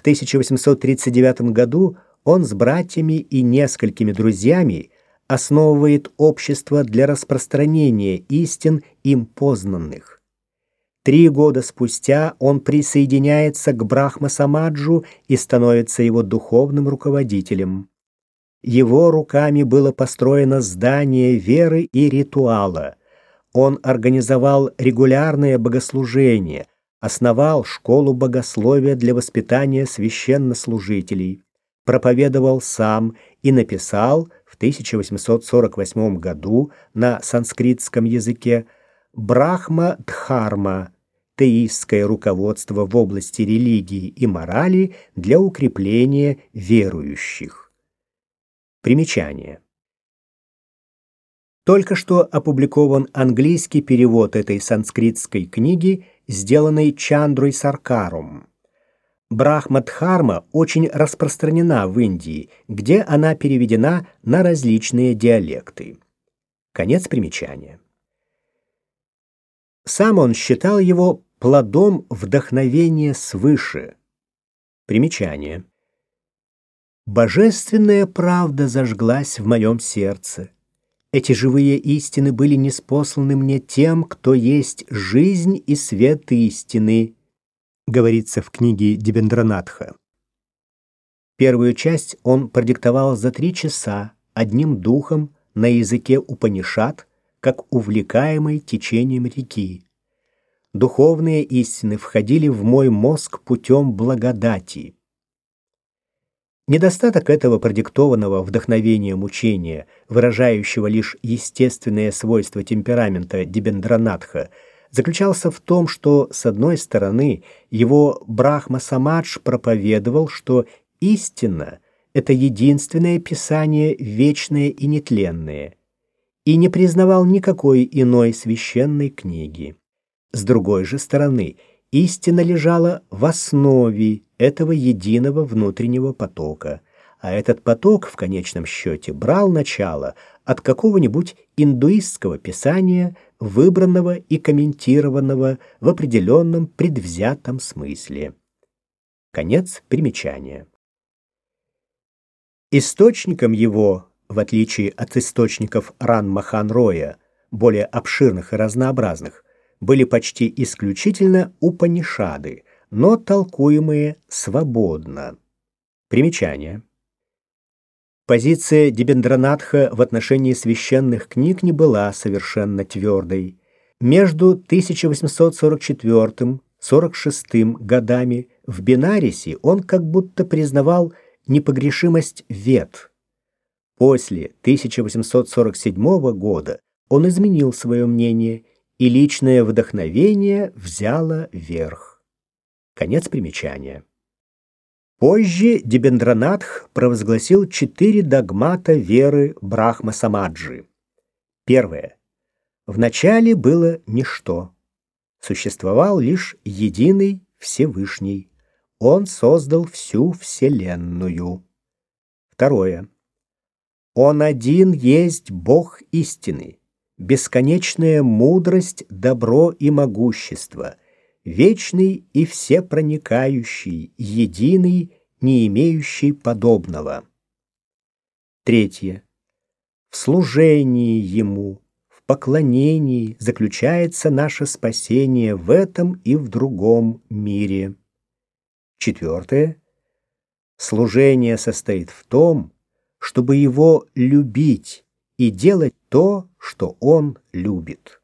В 1839 году он с братьями и несколькими друзьями основывает общество для распространения истин им познанных. Три года спустя он присоединяется к Брахма-Самаджу и становится его духовным руководителем. Его руками было построено здание веры и ритуала. Он организовал регулярные богослужения, основал школу богословия для воспитания священнослужителей, проповедовал сам и написал в 1848 году на санскритском языке Брахма-Дхарма – теистское руководство в области религии и морали для укрепления верующих. Примечание. Только что опубликован английский перевод этой санскритской книги, сделанный Чандрой Саркаром. Брахмадхарма очень распространена в Индии, где она переведена на различные диалекты. Конец примечания. Сам он считал его плодом вдохновения свыше. Примечание. Божественная правда зажглась в моем сердце. Эти живые истины были неспосланы мне тем, кто есть жизнь и свет истины, говорится в книге Дебендранатха. Первую часть он продиктовал за три часа одним духом на языке Упанишат, как увлекаемый течением реки. Духовные истины входили в мой мозг путем благодати. Недостаток этого продиктованного вдохновением учения, выражающего лишь естественные свойства темперамента Дебендранатха – заключался в том, что, с одной стороны, его Брахма-Самадж проповедовал, что истина — это единственное писание вечное и нетленное, и не признавал никакой иной священной книги. С другой же стороны, истина лежала в основе этого единого внутреннего потока, а этот поток в конечном счете брал начало от какого-нибудь индуистского писания – выбранного и комментированного в определенном предвзятом смысле. Конец примечания. Источником его, в отличие от источников Ран-Махан-Роя, более обширных и разнообразных, были почти исключительно Упанишады, но толкуемые свободно. Примечание. Позиция Дебендранатха в отношении священных книг не была совершенно твердой. Между 1844-46 годами в Бинарисе он как будто признавал непогрешимость вет. После 1847 года он изменил свое мнение, и личное вдохновение взяло верх. Конец примечания. Позже Дебендранатх провозгласил четыре догмата веры Брахма-Самаджи. Первое. Вначале было ничто. Существовал лишь единый Всевышний. Он создал всю Вселенную. Второе. Он один есть Бог истины, бесконечная мудрость, добро и могущество — вечный и всепроникающий, единый, не имеющий подобного. Третье. В служении Ему, в поклонении заключается наше спасение в этом и в другом мире. Четвертое. Служение состоит в том, чтобы Его любить и делать то, что Он любит.